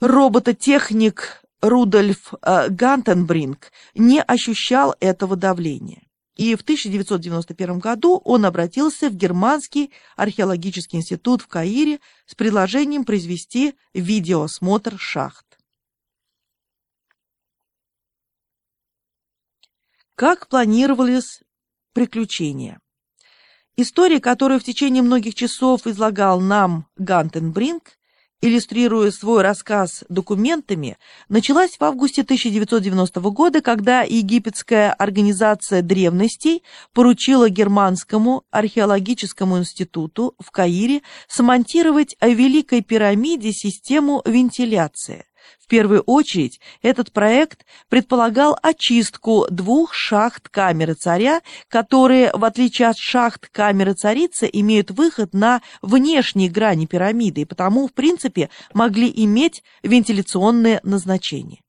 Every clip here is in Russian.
Робототехник Рудольф э, Гантенбринг не ощущал этого давления. И в 1991 году он обратился в Германский археологический институт в Каире с предложением произвести видеосмотр шахт. Как планировались приключения? История, которую в течение многих часов излагал нам Гантенбринг, иллюстрируя свой рассказ документами, началась в августе 1990 года, когда египетская организация древностей поручила Германскому археологическому институту в Каире смонтировать о Великой пирамиде систему вентиляции. В первую очередь, этот проект предполагал очистку двух шахт камеры царя, которые, в отличие от шахт камеры царицы, имеют выход на внешние грани пирамиды и потому, в принципе, могли иметь вентиляционное назначение.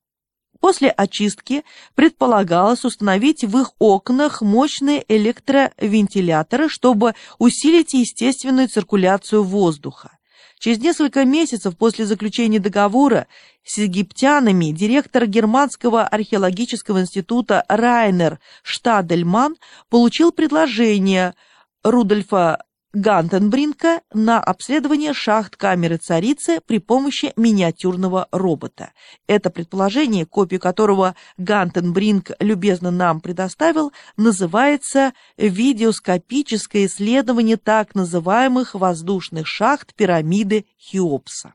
После очистки предполагалось установить в их окнах мощные электровентиляторы, чтобы усилить естественную циркуляцию воздуха. Через несколько месяцев после заключения договора с египтянами директор Германского археологического института Райнер Штадельман получил предложение Рудольфа Гантенбринка на обследование шахт камеры царицы при помощи миниатюрного робота. Это предположение, копию которого Гантенбринк любезно нам предоставил, называется «Видеоскопическое исследование так называемых воздушных шахт пирамиды Хеопса».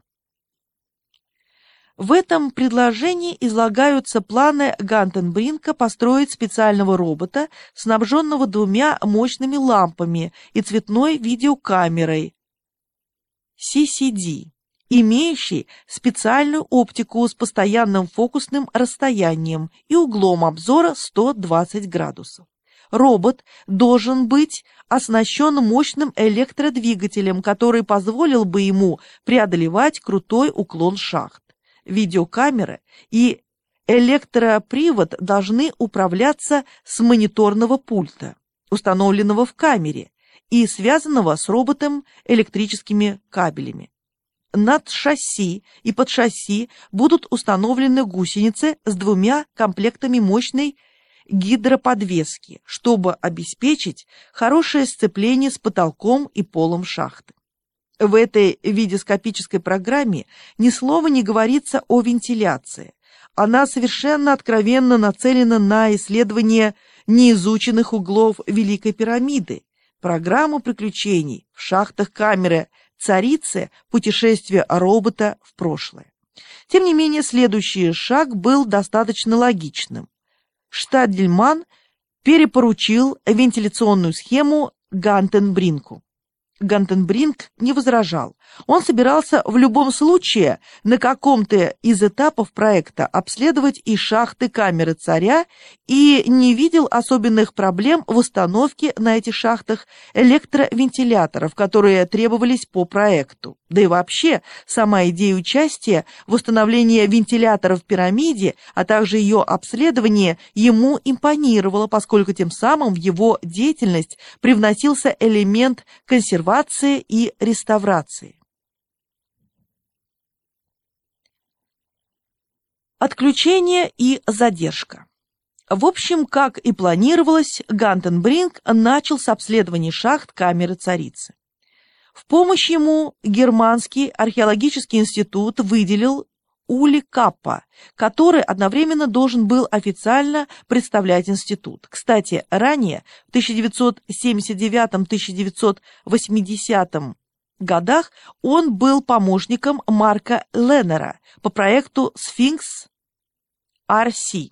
В этом предложении излагаются планы Гантенбринка построить специального робота, снабженного двумя мощными лампами и цветной видеокамерой CCD, имеющий специальную оптику с постоянным фокусным расстоянием и углом обзора 120 градусов. Робот должен быть оснащен мощным электродвигателем, который позволил бы ему преодолевать крутой уклон шахт видеокамера и электропривод должны управляться с мониторного пульта, установленного в камере и связанного с роботом электрическими кабелями. Над шасси и под шасси будут установлены гусеницы с двумя комплектами мощной гидроподвески, чтобы обеспечить хорошее сцепление с потолком и полом шахты. В этой видеоскопической программе ни слова не говорится о вентиляции. Она совершенно откровенно нацелена на исследование неизученных углов Великой пирамиды, программу приключений в шахтах камеры царицы путешествие робота в прошлое. Тем не менее, следующий шаг был достаточно логичным. Штадельман перепоручил вентиляционную схему Гантенбринку. Гантенбринг не возражал. Он собирался в любом случае на каком-то из этапов проекта обследовать и шахты камеры царя и не видел особенных проблем в установке на этих шахтах электровентиляторов, которые требовались по проекту. Да и вообще, сама идея участия в установлении вентиляторов в пирамиде, а также ее обследование ему импонировало, поскольку тем самым в его деятельность привносился элемент консервации и реставрации. Отключение и задержка. В общем, как и планировалось, Гантенбринг начал с обследования шахт камеры царицы. В помощь ему Германский археологический институт выделил Ули Каппа, который одновременно должен был официально представлять институт. Кстати, ранее, в 1979-1980 годах, он был помощником Марка Леннера по проекту «Сфинкс RC.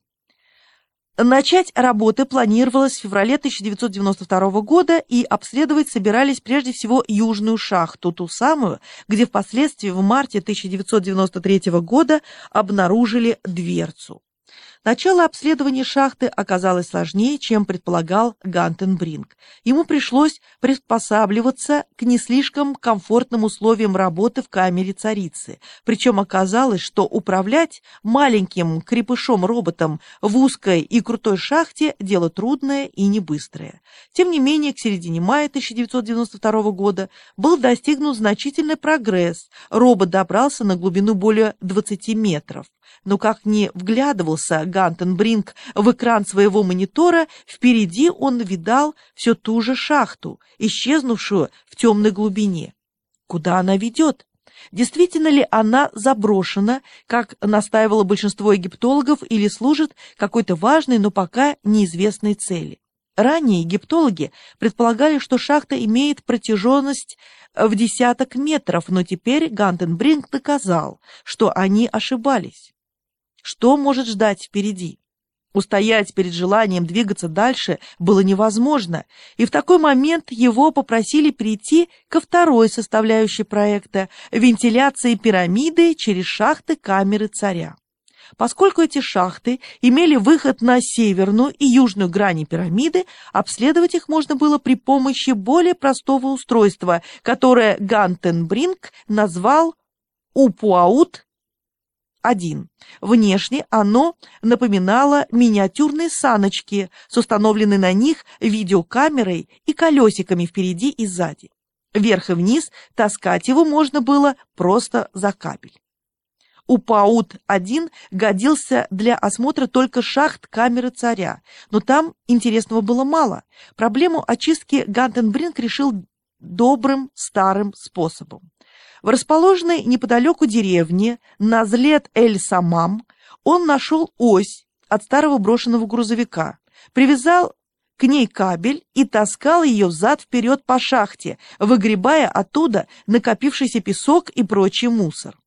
Начать работы планировалось в феврале 1992 года и обследовать собирались прежде всего южную шахту, ту самую, где впоследствии в марте 1993 года обнаружили дверцу. Начало обследования шахты оказалось сложнее, чем предполагал Гантенбринг. Ему пришлось приспосабливаться к не слишком комфортным условиям работы в камере царицы. Причем оказалось, что управлять маленьким крепышом-роботом в узкой и крутой шахте – дело трудное и не быстрое. Тем не менее, к середине мая 1992 года был достигнут значительный прогресс. Робот добрался на глубину более 20 метров. Но как ни вглядывался Гантенбринг в экран своего монитора, впереди он видал все ту же шахту, исчезнувшую в темной глубине. Куда она ведет? Действительно ли она заброшена, как настаивало большинство египтологов, или служит какой-то важной, но пока неизвестной цели? Ранее египтологи предполагали, что шахта имеет протяженность в десяток метров, но теперь Гантенбринг доказал, что они ошибались. Что может ждать впереди? Устоять перед желанием двигаться дальше было невозможно, и в такой момент его попросили перейти ко второй составляющей проекта – вентиляции пирамиды через шахты камеры царя. Поскольку эти шахты имели выход на северную и южную грани пирамиды, обследовать их можно было при помощи более простого устройства, которое Гантенбринг назвал Упуаут 1. Внешне оно напоминало миниатюрные саночки с установленной на них видеокамерой и колесиками впереди и сзади. Вверх и вниз таскать его можно было просто за кабель. УПАУТ-1 годился для осмотра только шахт камеры царя, но там интересного было мало. Проблему очистки Гантенбринг решил добрым старым способом. В расположенной неподалеку деревне Назлет-эль-Самам он нашел ось от старого брошенного грузовика, привязал к ней кабель и таскал ее взад-вперед по шахте, выгребая оттуда накопившийся песок и прочий мусор.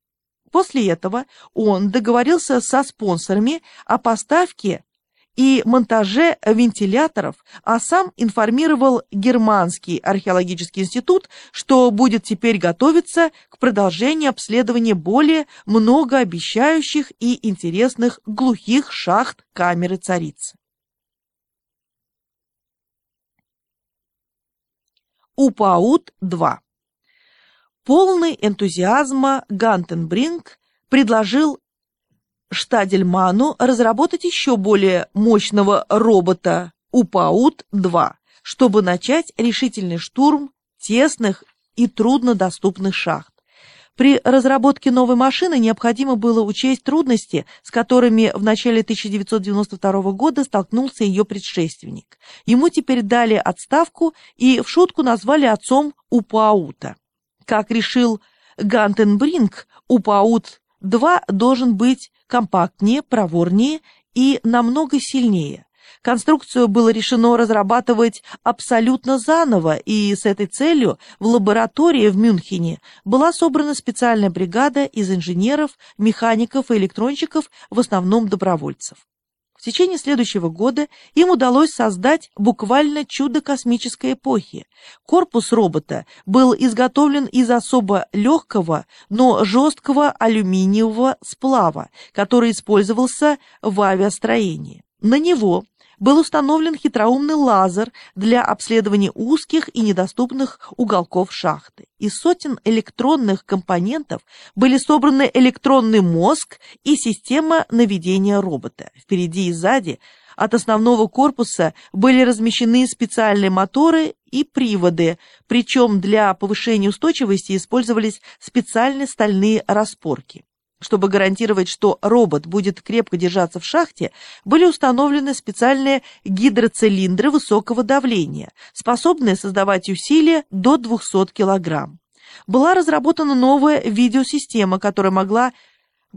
После этого он договорился со спонсорами о поставке и монтаже вентиляторов, а сам информировал Германский археологический институт, что будет теперь готовиться к продолжению обследования более многообещающих и интересных глухих шахт камеры царицы. УПАУТ-2 Полный энтузиазма Гантенбринг предложил Штадельману разработать еще более мощного робота УПАУТ-2, чтобы начать решительный штурм тесных и труднодоступных шахт. При разработке новой машины необходимо было учесть трудности, с которыми в начале 1992 года столкнулся ее предшественник. Ему теперь дали отставку и в шутку назвали отцом УПАУТа. Как решил Гантенбринг, УПАУТ-2 должен быть компактнее, проворнее и намного сильнее. Конструкцию было решено разрабатывать абсолютно заново, и с этой целью в лаборатории в Мюнхене была собрана специальная бригада из инженеров, механиков и электронщиков, в основном добровольцев. В течение следующего года им удалось создать буквально чудо космической эпохи. Корпус робота был изготовлен из особо легкого, но жесткого алюминиевого сплава, который использовался в авиастроении. На него был установлен хитроумный лазер для обследования узких и недоступных уголков шахты. Из сотен электронных компонентов были собраны электронный мозг и система наведения робота. Впереди и сзади от основного корпуса были размещены специальные моторы и приводы, причем для повышения устойчивости использовались специальные стальные распорки. Чтобы гарантировать, что робот будет крепко держаться в шахте, были установлены специальные гидроцилиндры высокого давления, способные создавать усилия до 200 кг. Была разработана новая видеосистема, которая могла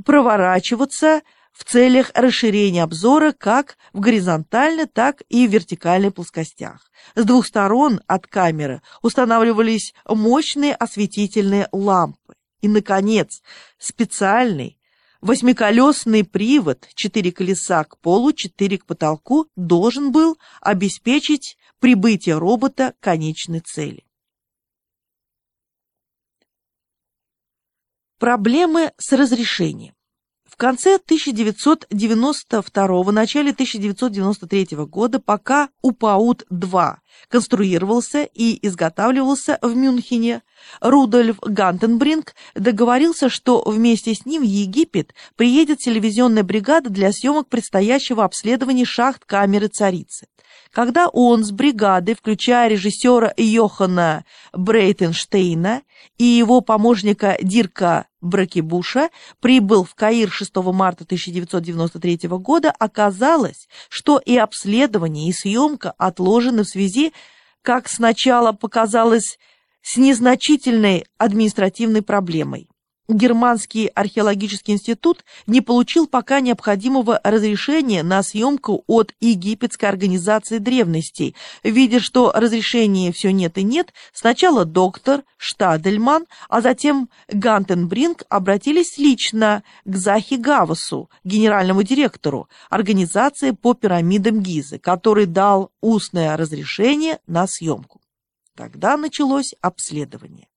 проворачиваться в целях расширения обзора как в горизонтальной, так и в вертикальной плоскостях. С двух сторон от камеры устанавливались мощные осветительные лампы. И, наконец, специальный восьмиколесный привод, четыре колеса к полу, четыре к потолку, должен был обеспечить прибытие робота к конечной цели. Проблемы с разрешением. В конце 1992 начале 1993 года, пока УПАУТ-2 конструировался и изготавливался в Мюнхене, Рудольф Гантенбринг договорился, что вместе с ним в Египет приедет телевизионная бригада для съемок предстоящего обследования шахт камеры царицы. Когда он с бригадой, включая режиссера Йохана Брейтенштейна и его помощника Дирка Бракебуша, прибыл в Каир 6 марта 1993 года, оказалось, что и обследование, и съемка отложены в связи, как сначала показалось, с незначительной административной проблемой Германский археологический институт не получил пока необходимого разрешения на съемку от египетской организации древностей. Видя, что разрешения все нет и нет, сначала доктор Штадельман, а затем Гантенбринг обратились лично к Захи Гавасу, генеральному директору организации по пирамидам Гизы, который дал устное разрешение на съемку. Тогда началось обследование.